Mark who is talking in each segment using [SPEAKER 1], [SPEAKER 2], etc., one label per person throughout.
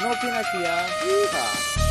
[SPEAKER 1] No Pinakia. ¿ah? Yeehaw.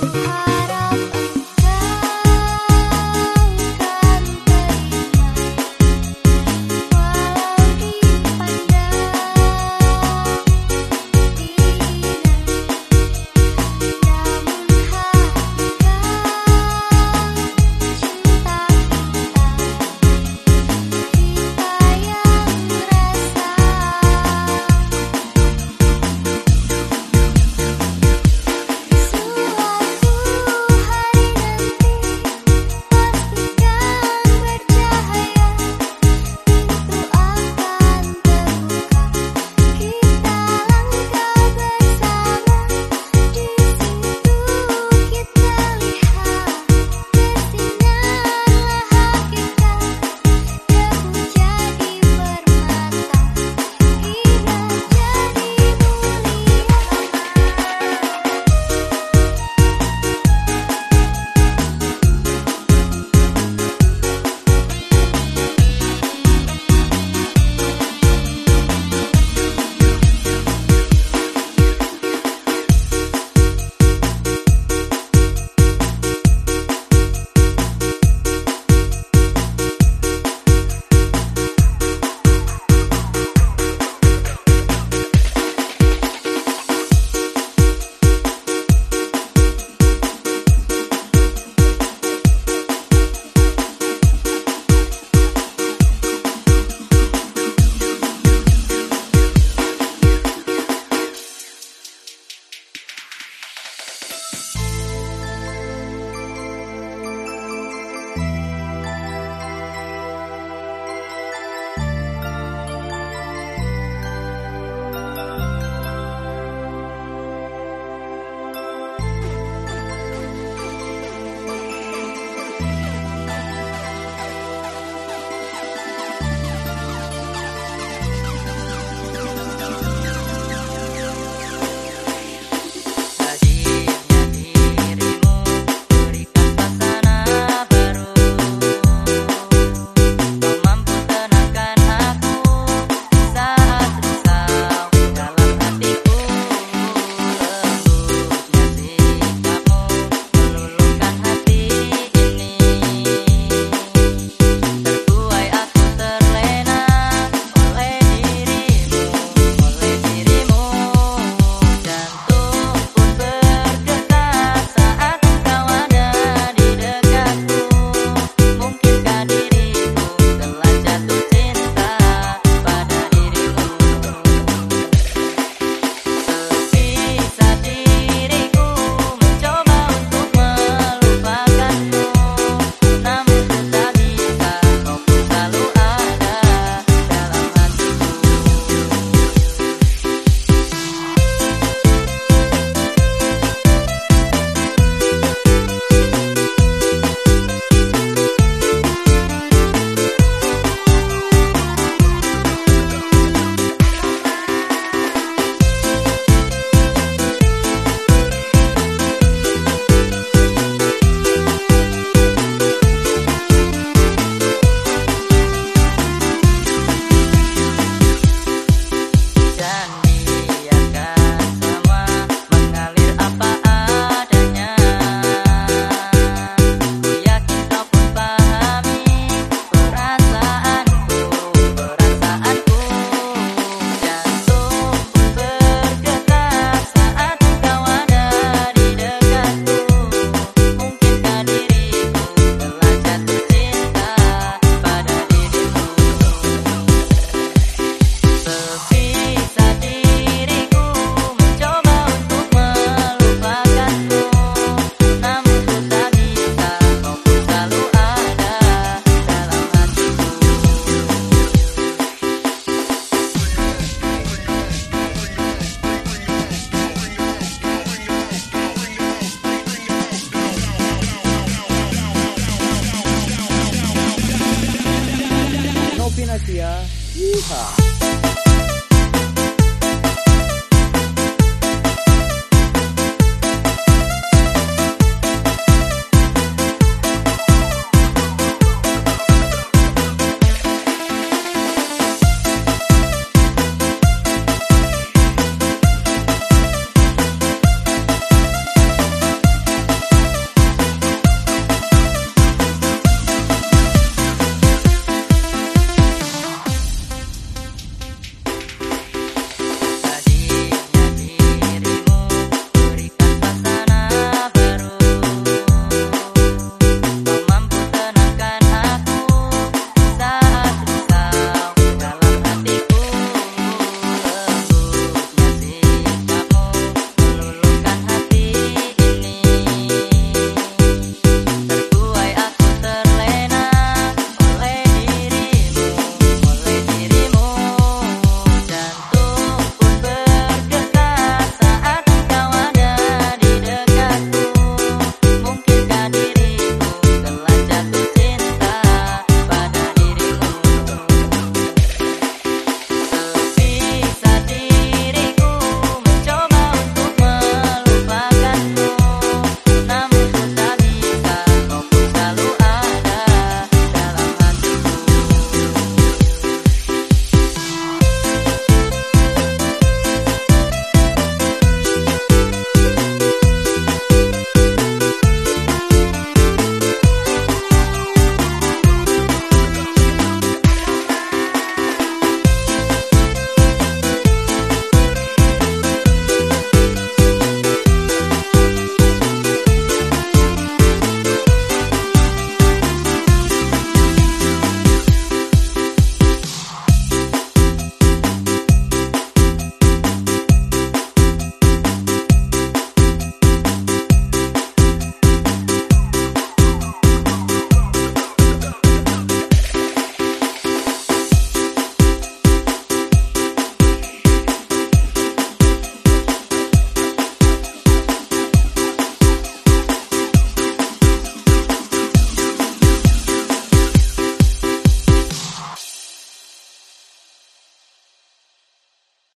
[SPEAKER 1] Música